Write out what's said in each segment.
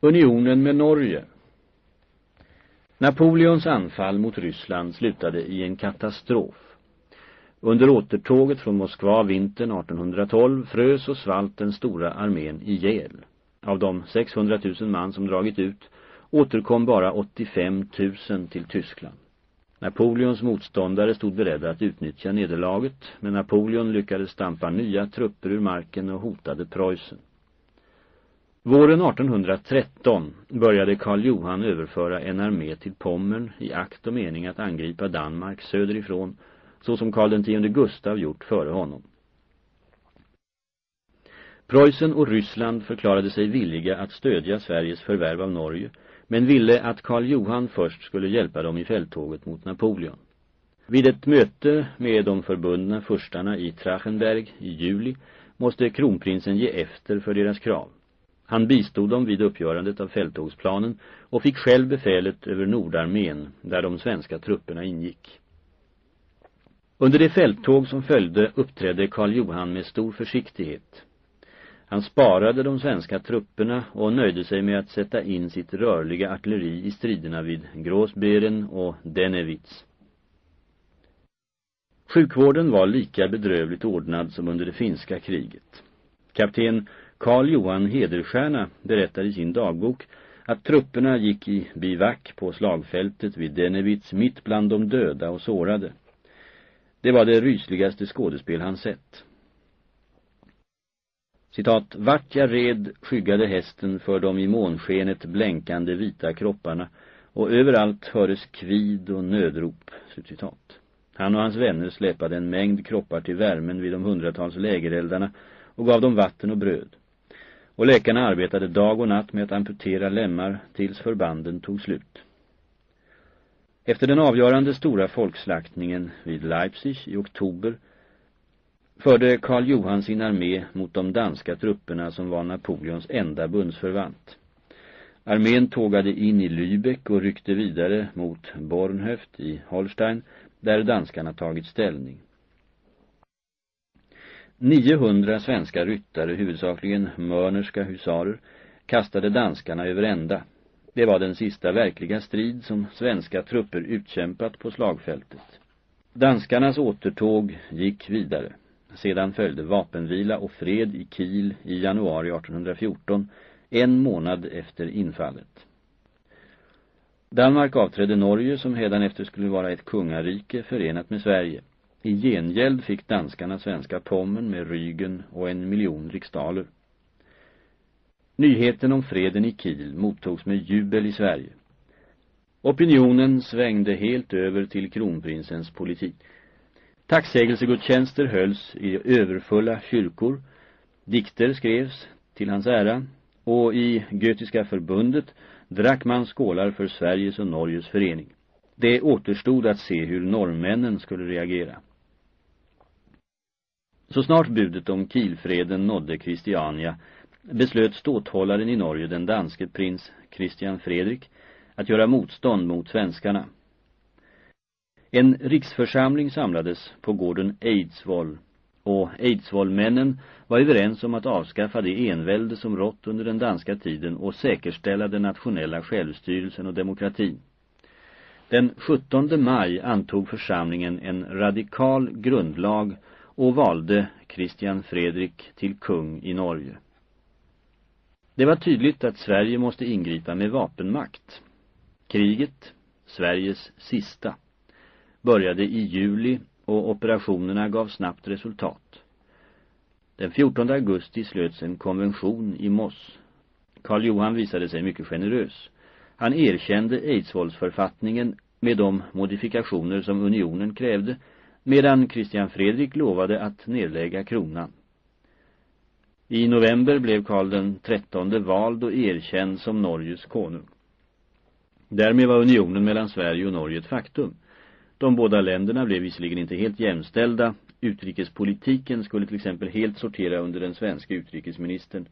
Unionen med Norge Napoleons anfall mot Ryssland slutade i en katastrof. Under återtåget från Moskva vintern 1812 frös och svalt den stora armén ihjäl. Av de 600 000 man som dragit ut återkom bara 85 000 till Tyskland. Napoleons motståndare stod beredda att utnyttja nederlaget, men Napoleon lyckades stampa nya trupper ur marken och hotade Preussen. Våren 1813 började Karl Johan överföra en armé till Pommern i akt och mening att angripa Danmark söderifrån, så som Karl X Gustav gjort före honom. Preussen och Ryssland förklarade sig villiga att stödja Sveriges förvärv av Norge, men ville att Karl Johan först skulle hjälpa dem i fälttåget mot Napoleon. Vid ett möte med de förbundna förstarna i Trachenberg i juli måste kronprinsen ge efter för deras krav. Han bistod dem vid uppgörandet av fälttågsplanen och fick själv befälet över Nordarmén, där de svenska trupperna ingick. Under det fälttåg som följde uppträdde Karl Johan med stor försiktighet. Han sparade de svenska trupperna och nöjde sig med att sätta in sitt rörliga artilleri i striderna vid Gråsberen och Denevitz. Sjukvården var lika bedrövligt ordnad som under det finska kriget. Kapten Karl Johan Hederstjärna berättar i sin dagbok att trupperna gick i bivack på slagfältet vid Denevits mitt bland de döda och sårade. Det var det rysligaste skådespel han sett. Citat, vart jag red skyggade hästen för de i månskenet blänkande vita kropparna och överallt hördes kvid och nödrop. Citat. Han och hans vänner släpade en mängd kroppar till värmen vid de hundratals lägereldarna och gav dem vatten och bröd. Och läkarna arbetade dag och natt med att amputera lemmar tills förbanden tog slut. Efter den avgörande stora folkslaktningen vid Leipzig i oktober förde Karl Johan sin armé mot de danska trupperna som var Napoleons enda bundsförvant. Armén tågade in i Lübeck och ryckte vidare mot Bornhöft i Holstein där danskarna tagit ställning. 900 svenska ryttare, huvudsakligen mörnerska husarer, kastade danskarna över ända. Det var den sista verkliga strid som svenska trupper utkämpat på slagfältet. Danskarnas återtåg gick vidare. Sedan följde vapenvila och fred i Kiel i januari 1814, en månad efter infallet. Danmark avträdde Norge som efter skulle vara ett kungarike förenat med Sverige. I gengäld fick danskarna svenska pommen med Rygen och en miljon riksdaler. Nyheten om freden i Kiel mottogs med jubel i Sverige. Opinionen svängde helt över till kronprinsens politik. Tacksägelsegudstjänster hölls i överfulla kyrkor, dikter skrevs till hans ära och i Götiska förbundet drack man skålar för Sveriges och Norges förening. Det återstod att se hur norrmännen skulle reagera. Så snart budet om Kielfreden nådde Christiania beslöt ståthållaren i Norge, den danske prins Christian Fredrik, att göra motstånd mot svenskarna. En riksförsamling samlades på gården Eidsvoll och Eidsvollmännen var överens om att avskaffa det envälde som rått under den danska tiden och säkerställa den nationella självstyrelsen och demokratin. Den 17 maj antog församlingen en radikal grundlag och valde Christian Fredrik till kung i Norge. Det var tydligt att Sverige måste ingripa med vapenmakt. Kriget, Sveriges sista, började i juli och operationerna gav snabbt resultat. Den 14 augusti slöts en konvention i Moss. Karl Johan visade sig mycket generös. Han erkände Eidsvollsförfattningen med de modifikationer som unionen krävde medan Christian Fredrik lovade att nedlägga kronan. I november blev Karl den trettonde vald och erkänd som Norges konung. Därmed var unionen mellan Sverige och Norge ett faktum. De båda länderna blev visserligen inte helt jämställda. Utrikespolitiken skulle till exempel helt sortera under den svenska utrikesministern.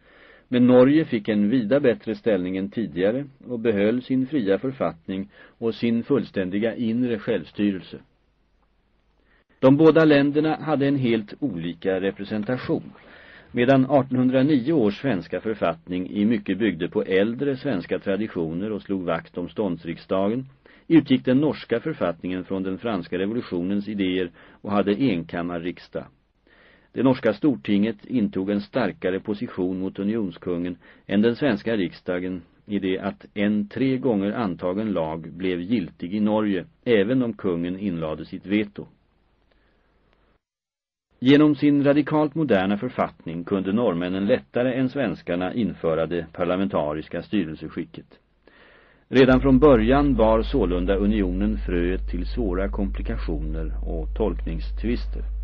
Men Norge fick en vida bättre ställning än tidigare och behöll sin fria författning och sin fullständiga inre självstyrelse. De båda länderna hade en helt olika representation. Medan 1809 års svenska författning i mycket byggde på äldre svenska traditioner och slog vakt om ståndsriksdagen, utgick den norska författningen från den franska revolutionens idéer och hade enkammarriksdag. Det norska stortinget intog en starkare position mot unionskungen än den svenska riksdagen i det att en tre gånger antagen lag blev giltig i Norge även om kungen inlade sitt veto. Genom sin radikalt moderna författning kunde norrmännen lättare än svenskarna införa det parlamentariska styrelseskicket. Redan från början var sålunda unionen fröet till svåra komplikationer och tolkningstvister.